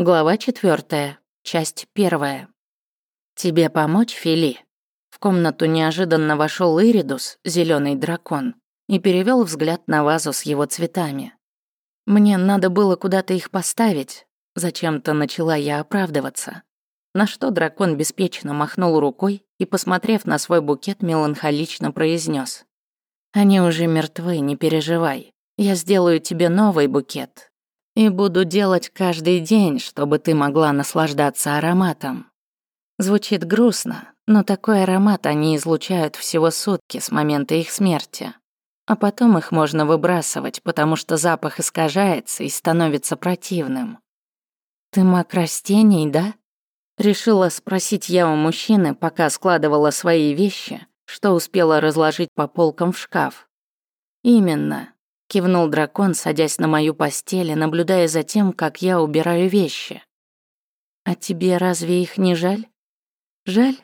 Глава четвертая, часть первая. «Тебе помочь, Фили?» В комнату неожиданно вошел Иридус, зеленый дракон, и перевел взгляд на вазу с его цветами. Мне надо было куда-то их поставить. Зачем-то начала я оправдываться. На что дракон беспечно махнул рукой и, посмотрев на свой букет, меланхолично произнес: «Они уже мертвы, не переживай. Я сделаю тебе новый букет, и буду делать каждый день, чтобы ты могла наслаждаться ароматом. Звучит грустно, но такой аромат они излучают всего сутки с момента их смерти. А потом их можно выбрасывать, потому что запах искажается и становится противным. «Ты маг растений, да?» Решила спросить я у мужчины, пока складывала свои вещи, что успела разложить по полкам в шкаф. «Именно. Кивнул дракон, садясь на мою постель и наблюдая за тем, как я убираю вещи. «А тебе разве их не жаль?» «Жаль?»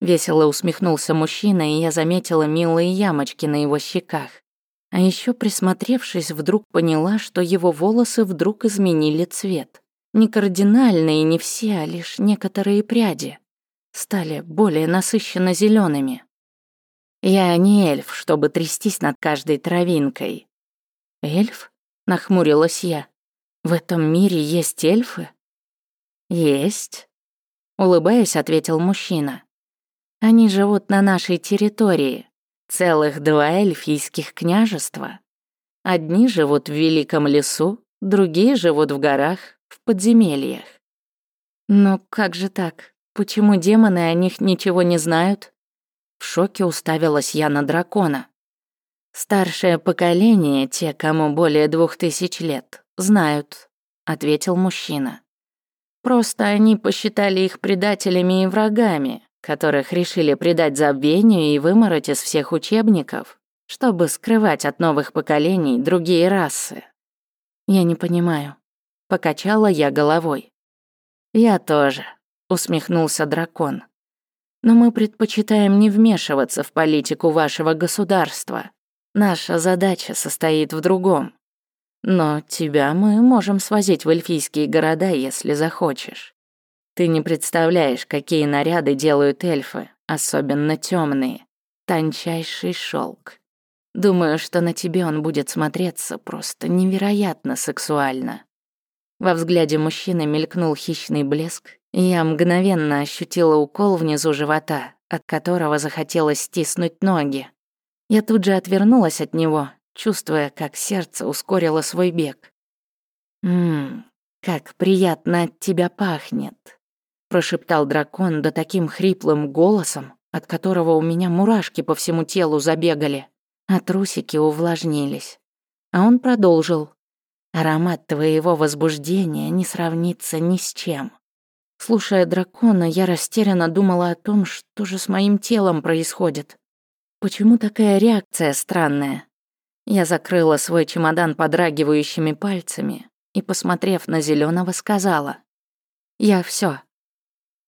Весело усмехнулся мужчина, и я заметила милые ямочки на его щеках. А еще присмотревшись, вдруг поняла, что его волосы вдруг изменили цвет. Не кардинальные, не все, а лишь некоторые пряди. Стали более насыщенно зелеными. Я не эльф, чтобы трястись над каждой травинкой. «Эльф?» — нахмурилась я. «В этом мире есть эльфы?» «Есть», — улыбаясь, ответил мужчина. «Они живут на нашей территории. Целых два эльфийских княжества. Одни живут в великом лесу, другие живут в горах, в подземельях». «Но как же так? Почему демоны о них ничего не знают?» В шоке уставилась я на дракона. «Старшее поколение, те, кому более двух тысяч лет, знают», — ответил мужчина. «Просто они посчитали их предателями и врагами, которых решили предать забвению и вымороть из всех учебников, чтобы скрывать от новых поколений другие расы». «Я не понимаю», — покачала я головой. «Я тоже», — усмехнулся дракон. «Но мы предпочитаем не вмешиваться в политику вашего государства, Наша задача состоит в другом. Но тебя мы можем свозить в эльфийские города, если захочешь. Ты не представляешь, какие наряды делают эльфы, особенно темные. Тончайший шелк. Думаю, что на тебе он будет смотреться просто невероятно сексуально. Во взгляде мужчины мелькнул хищный блеск, и я мгновенно ощутила укол внизу живота, от которого захотелось стиснуть ноги. Я тут же отвернулась от него, чувствуя, как сердце ускорило свой бег. «Ммм, как приятно от тебя пахнет», — прошептал дракон да таким хриплым голосом, от которого у меня мурашки по всему телу забегали, а трусики увлажнились. А он продолжил. «Аромат твоего возбуждения не сравнится ни с чем». Слушая дракона, я растерянно думала о том, что же с моим телом происходит. Почему такая реакция странная? Я закрыла свой чемодан подрагивающими пальцами и, посмотрев на зеленого, сказала. «Я все.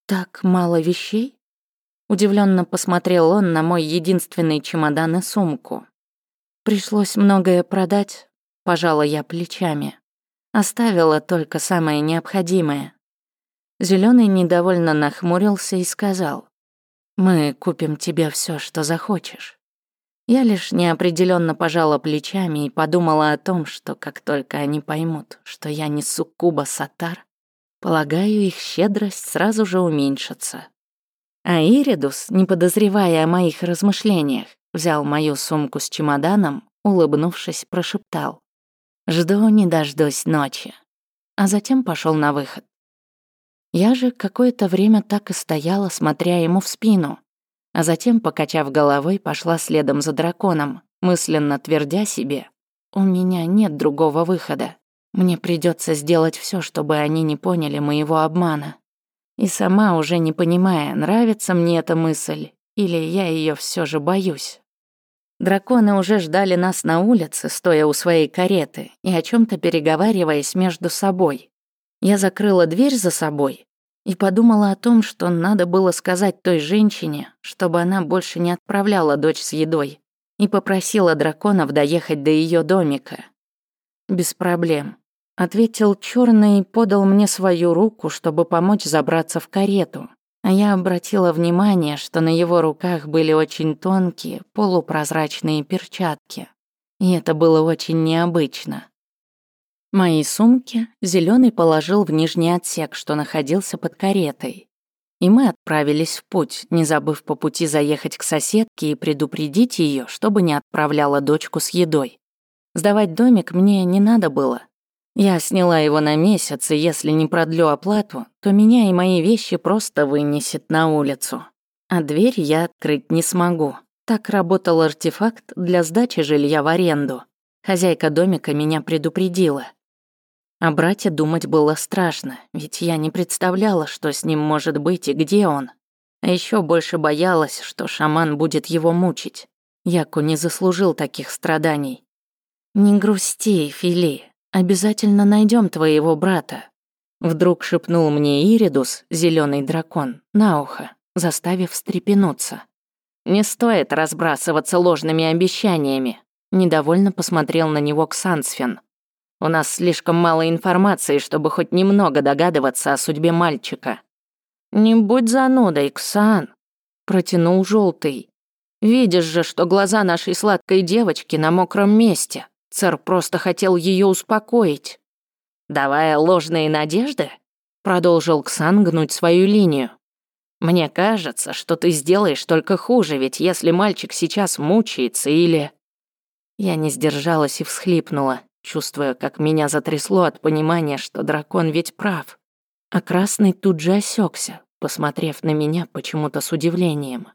«Так мало вещей?» Удивленно посмотрел он на мой единственный чемодан и сумку. «Пришлось многое продать», — пожала я плечами. Оставила только самое необходимое. Зеленый недовольно нахмурился и сказал. Мы купим тебе все, что захочешь. Я лишь неопределенно пожала плечами и подумала о том, что как только они поймут, что я не суккуба сатар, полагаю, их щедрость сразу же уменьшится. А Иридус, не подозревая о моих размышлениях, взял мою сумку с чемоданом, улыбнувшись, прошептал. «Жду не дождусь ночи». А затем пошел на выход. Я же какое-то время так и стояла, смотря ему в спину, а затем, покачав головой, пошла следом за драконом, мысленно твердя себе, «У меня нет другого выхода. Мне придется сделать все, чтобы они не поняли моего обмана». И сама уже не понимая, нравится мне эта мысль или я ее все же боюсь. Драконы уже ждали нас на улице, стоя у своей кареты и о чем то переговариваясь между собой. Я закрыла дверь за собой и подумала о том, что надо было сказать той женщине, чтобы она больше не отправляла дочь с едой, и попросила драконов доехать до ее домика. Без проблем. ответил черный и подал мне свою руку, чтобы помочь забраться в карету. А я обратила внимание, что на его руках были очень тонкие, полупрозрачные перчатки. И это было очень необычно. Мои сумки зеленый положил в нижний отсек, что находился под каретой. И мы отправились в путь, не забыв по пути заехать к соседке и предупредить ее, чтобы не отправляла дочку с едой. Сдавать домик мне не надо было. Я сняла его на месяц, и если не продлю оплату, то меня и мои вещи просто вынесет на улицу. А дверь я открыть не смогу. Так работал артефакт для сдачи жилья в аренду. Хозяйка домика меня предупредила. О брате думать было страшно, ведь я не представляла, что с ним может быть и где он. А еще больше боялась, что шаман будет его мучить. Яку не заслужил таких страданий. «Не грусти, Фили, обязательно найдем твоего брата», Вдруг шепнул мне Иридус, зеленый дракон, на ухо, заставив встрепенуться. «Не стоит разбрасываться ложными обещаниями», недовольно посмотрел на него Ксансфен. У нас слишком мало информации, чтобы хоть немного догадываться о судьбе мальчика. Не будь занудой, Ксан, протянул желтый. Видишь же, что глаза нашей сладкой девочки на мокром месте. Царь просто хотел ее успокоить. Давая ложные надежды, продолжил Ксан гнуть свою линию. Мне кажется, что ты сделаешь только хуже, ведь если мальчик сейчас мучается или... Я не сдержалась и всхлипнула чувствуя, как меня затрясло от понимания, что дракон ведь прав. А красный тут же осекся, посмотрев на меня почему-то с удивлением.